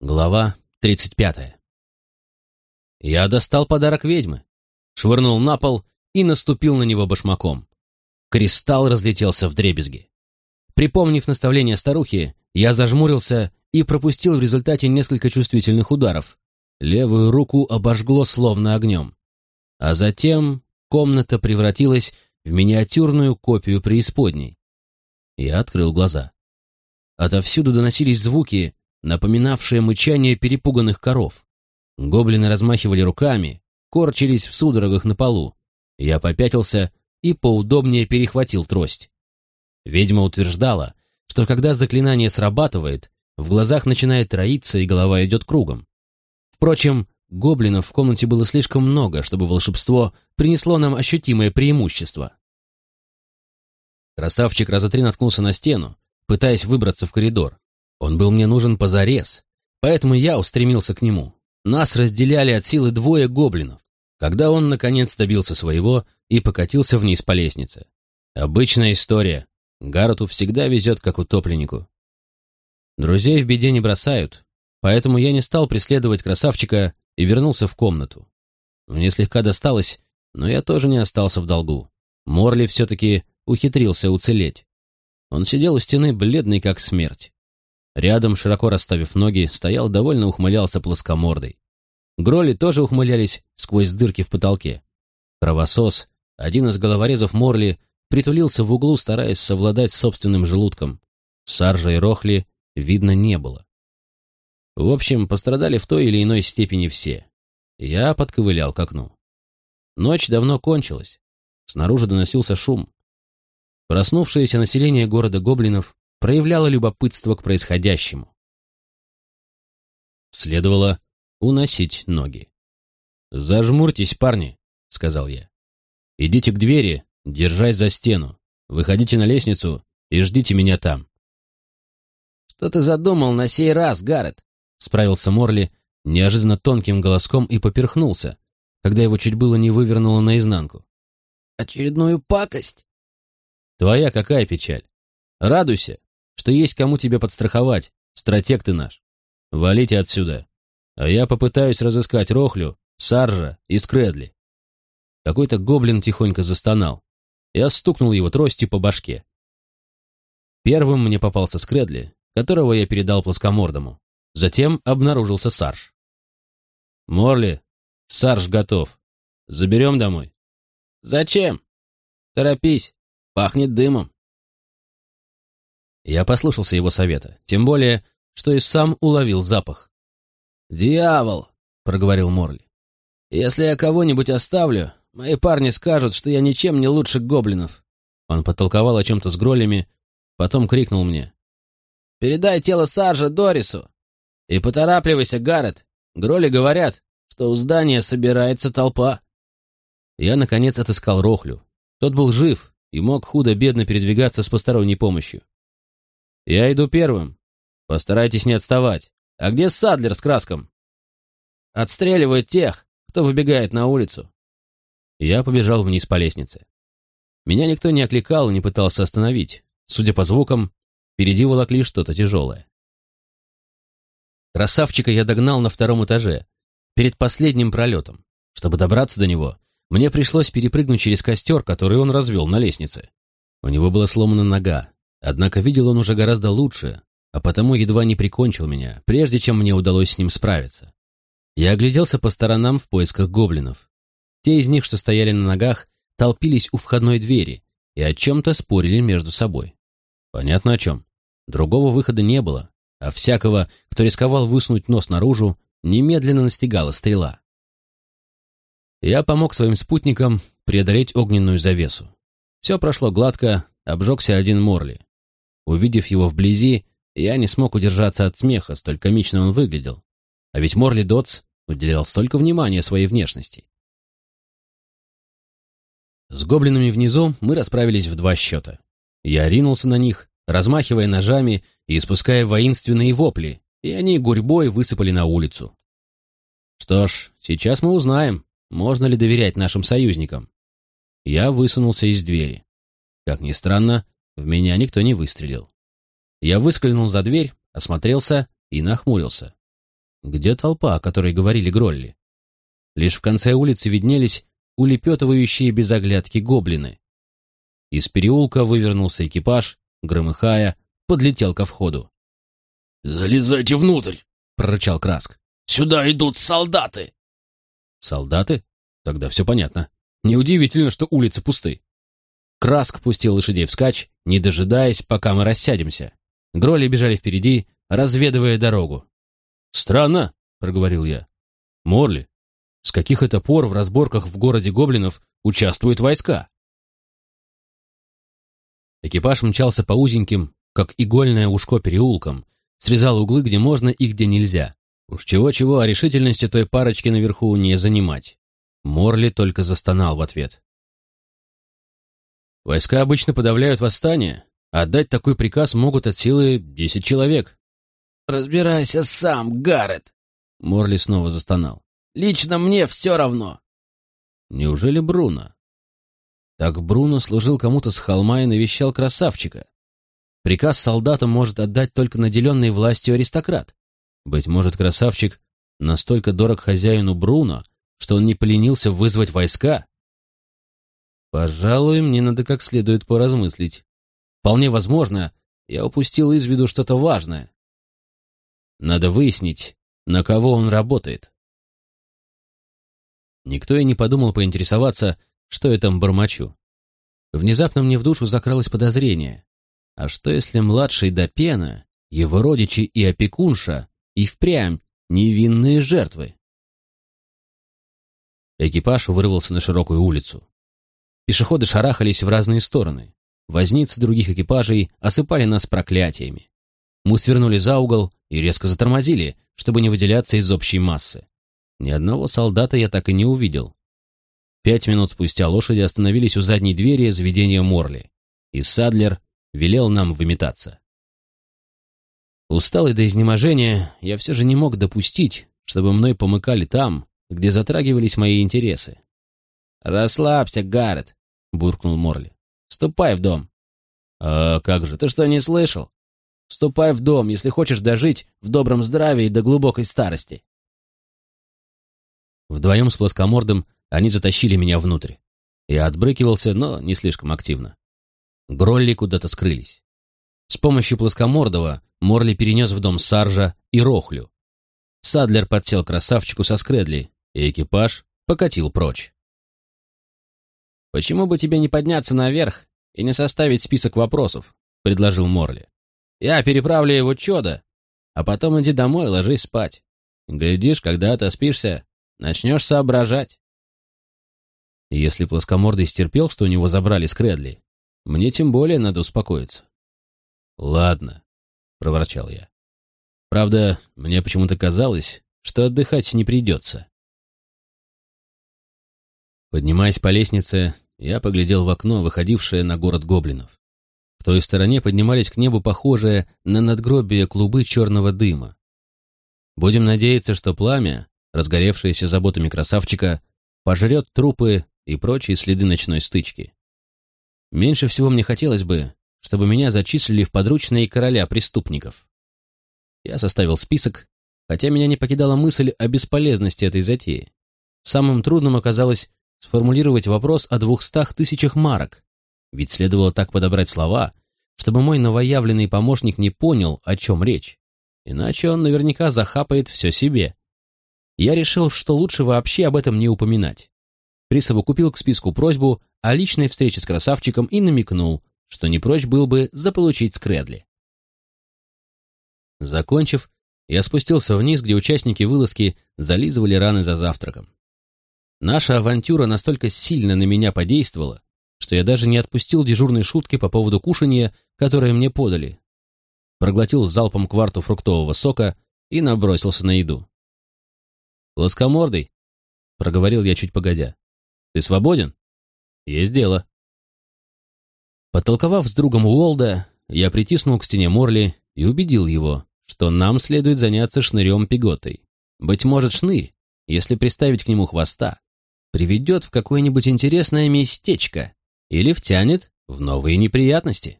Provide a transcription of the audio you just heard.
Глава 35. Я достал подарок ведьмы, швырнул на пол и наступил на него башмаком. Кристалл разлетелся в дребезги. Припомнив наставление старухи, я зажмурился и пропустил в результате несколько чувствительных ударов. Левую руку обожгло словно огнем. А затем комната превратилась в миниатюрную копию преисподней. Я открыл глаза. Отовсюду доносились звуки, напоминавшее мычание перепуганных коров. Гоблины размахивали руками, корчились в судорогах на полу. Я попятился и поудобнее перехватил трость. Ведьма утверждала, что когда заклинание срабатывает, в глазах начинает троиться и голова идет кругом. Впрочем, гоблинов в комнате было слишком много, чтобы волшебство принесло нам ощутимое преимущество. Красавчик раза три наткнулся на стену, пытаясь выбраться в коридор. Он был мне нужен позарез, поэтому я устремился к нему. Нас разделяли от силы двое гоблинов, когда он, наконец, добился своего и покатился вниз по лестнице. Обычная история. Гароту всегда везет, как утопленнику. Друзей в беде не бросают, поэтому я не стал преследовать красавчика и вернулся в комнату. Мне слегка досталось, но я тоже не остался в долгу. Морли все-таки ухитрился уцелеть. Он сидел у стены, бледный как смерть. Рядом, широко расставив ноги, стоял довольно ухмылялся плоскомордой. Гроли тоже ухмылялись сквозь дырки в потолке. Кровосос, один из головорезов Морли, притулился в углу, стараясь совладать с собственным желудком. Саржа и Рохли видно не было. В общем, пострадали в той или иной степени все. Я подковылял к окну. Ночь давно кончилась. Снаружи доносился шум. Проснувшееся население города гоблинов проявляла любопытство к происходящему. Следовало уносить ноги. «Зажмурьтесь, парни», — сказал я. «Идите к двери, держась за стену. Выходите на лестницу и ждите меня там». «Что ты задумал на сей раз, Гаррет?» — справился Морли неожиданно тонким голоском и поперхнулся, когда его чуть было не вывернуло наизнанку. «Очередную пакость?» «Твоя какая печаль? Радуйся, что есть кому тебя подстраховать, стратег ты наш. Валите отсюда, а я попытаюсь разыскать Рохлю, Саржа и Скредли. Какой-то гоблин тихонько застонал. Я стукнул его тростью по башке. Первым мне попался Скредли, которого я передал плоскомордому. Затем обнаружился Сарж. «Морли, Сарж готов. Заберем домой?» «Зачем? Торопись, пахнет дымом». Я послушался его совета, тем более, что и сам уловил запах. «Дьявол!» — проговорил Морли. «Если я кого-нибудь оставлю, мои парни скажут, что я ничем не лучше гоблинов». Он потолковал о чем-то с гролями, потом крикнул мне. «Передай тело Саржа Дорису! И поторапливайся, Гаррет! Гроли говорят, что у здания собирается толпа!» Я, наконец, отыскал Рохлю. Тот был жив и мог худо-бедно передвигаться с посторонней помощью. «Я иду первым. Постарайтесь не отставать. А где Садлер с краском?» «Отстреливают тех, кто выбегает на улицу». Я побежал вниз по лестнице. Меня никто не окликал и не пытался остановить. Судя по звукам, впереди волокли что-то тяжелое. Красавчика я догнал на втором этаже, перед последним пролетом. Чтобы добраться до него, мне пришлось перепрыгнуть через костер, который он развел на лестнице. У него была сломана нога, Однако видел он уже гораздо лучше, а потому едва не прикончил меня, прежде чем мне удалось с ним справиться. Я огляделся по сторонам в поисках гоблинов. Те из них, что стояли на ногах, толпились у входной двери и о чем-то спорили между собой. Понятно о чем. Другого выхода не было, а всякого, кто рисковал высунуть нос наружу, немедленно настигала стрела. Я помог своим спутникам преодолеть огненную завесу. Все прошло гладко, обжегся один Морли. Увидев его вблизи, я не смог удержаться от смеха, столь комично он выглядел. А ведь Морли Дотс уделял столько внимания своей внешности. С гоблинами внизу мы расправились в два счета. Я ринулся на них, размахивая ножами и испуская воинственные вопли, и они гурьбой высыпали на улицу. Что ж, сейчас мы узнаем, можно ли доверять нашим союзникам. Я высунулся из двери. Как ни странно, в меня никто не выстрелил. Я выскользнул за дверь, осмотрелся и нахмурился. Где толпа, о которой говорили Гролли? Лишь в конце улицы виднелись улепетывающие без оглядки гоблины. Из переулка вывернулся экипаж, громыхая, подлетел ко входу. «Залезайте внутрь!» — прорычал Краск. «Сюда идут солдаты!» «Солдаты? Тогда все понятно. Неудивительно, что улицы пусты». Краск пустил лошадей вскачь, не дожидаясь, пока мы рассядемся. Гроли бежали впереди, разведывая дорогу. «Странно», — проговорил я. «Морли, с каких это пор в разборках в городе гоблинов участвуют войска?» Экипаж мчался по узеньким, как игольное ушко переулкам, срезал углы, где можно и где нельзя. Уж чего-чего, а решительности той парочки наверху не занимать. Морли только застонал в ответ. Войска обычно подавляют восстание, а отдать такой приказ могут от силы десять человек. «Разбирайся сам, Гаррет!» Морли снова застонал. «Лично мне все равно!» Неужели Бруно? Так Бруно служил кому-то с холма и навещал красавчика. Приказ солдатам может отдать только наделенный властью аристократ. Быть может, красавчик настолько дорог хозяину Бруно, что он не поленился вызвать войска? Пожалуй, мне надо как следует поразмыслить. Вполне возможно, я упустил из виду что-то важное. Надо выяснить, на кого он работает. Никто и не подумал поинтересоваться, что я там бормочу. Внезапно мне в душу закралось подозрение. А что если младший Допена, его родичи и опекунша и впрямь невинные жертвы? Экипаж вырвался на широкую улицу. Пешеходы шарахались в разные стороны. Возницы других экипажей осыпали нас проклятиями. Мы свернули за угол и резко затормозили, чтобы не выделяться из общей массы. Ни одного солдата я так и не увидел. Пять минут спустя лошади остановились у задней двери заведения Морли, и Садлер велел нам выметаться. Усталый до изнеможения, я все же не мог допустить, чтобы мной помыкали там, где затрагивались мои интересы. «Расслабься, Гаррет», — буркнул Морли. «Ступай в дом». «А как же, ты что, не слышал? Ступай в дом, если хочешь дожить в добром здравии до глубокой старости». Вдвоем с плоскомордом они затащили меня внутрь. Я отбрыкивался, но не слишком активно. Гролли куда-то скрылись. С помощью плоскомордого Морли перенес в дом Саржа и Рохлю. Садлер подсел красавчику со скредли, и экипаж покатил прочь. «Почему бы тебе не подняться наверх и не составить список вопросов?» — предложил Морли. «Я переправлю его чудо, а потом иди домой и ложись спать. Глядишь, когда отоспишься, начнешь соображать». Если плоскомордый стерпел, что у него забрали скредли, мне тем более надо успокоиться. «Ладно», — проворчал я. «Правда, мне почему-то казалось, что отдыхать не придется». Поднимаясь по лестнице, я поглядел в окно, выходившее на город гоблинов. В той стороне поднимались к небу похожие на надгробие клубы черного дыма. Будем надеяться, что пламя, разгоревшееся заботами красавчика, пожрет трупы и прочие следы ночной стычки. Меньше всего мне хотелось бы, чтобы меня зачислили в подручные короля преступников. Я составил список, хотя меня не покидала мысль о бесполезности этой затеи. Самым трудным оказалось сформулировать вопрос о двухстах тысячах марок, ведь следовало так подобрать слова, чтобы мой новоявленный помощник не понял, о чем речь, иначе он наверняка захапает все себе. Я решил, что лучше вообще об этом не упоминать. Присовокупил к списку просьбу о личной встрече с красавчиком и намекнул, что не прочь был бы заполучить скредли. Закончив, я спустился вниз, где участники вылазки зализывали раны за завтраком. Наша авантюра настолько сильно на меня подействовала, что я даже не отпустил дежурной шутки по поводу кушания, которое мне подали. Проглотил залпом кварту фруктового сока и набросился на еду. «Плоскомордый», — проговорил я чуть погодя, — «ты свободен?» «Есть дело». Подтолковав с другом Уолда, я притиснул к стене Морли и убедил его, что нам следует заняться шнырем-пеготой. Быть может, шнырь, если приставить к нему хвоста, приведет в какое-нибудь интересное местечко или втянет в новые неприятности.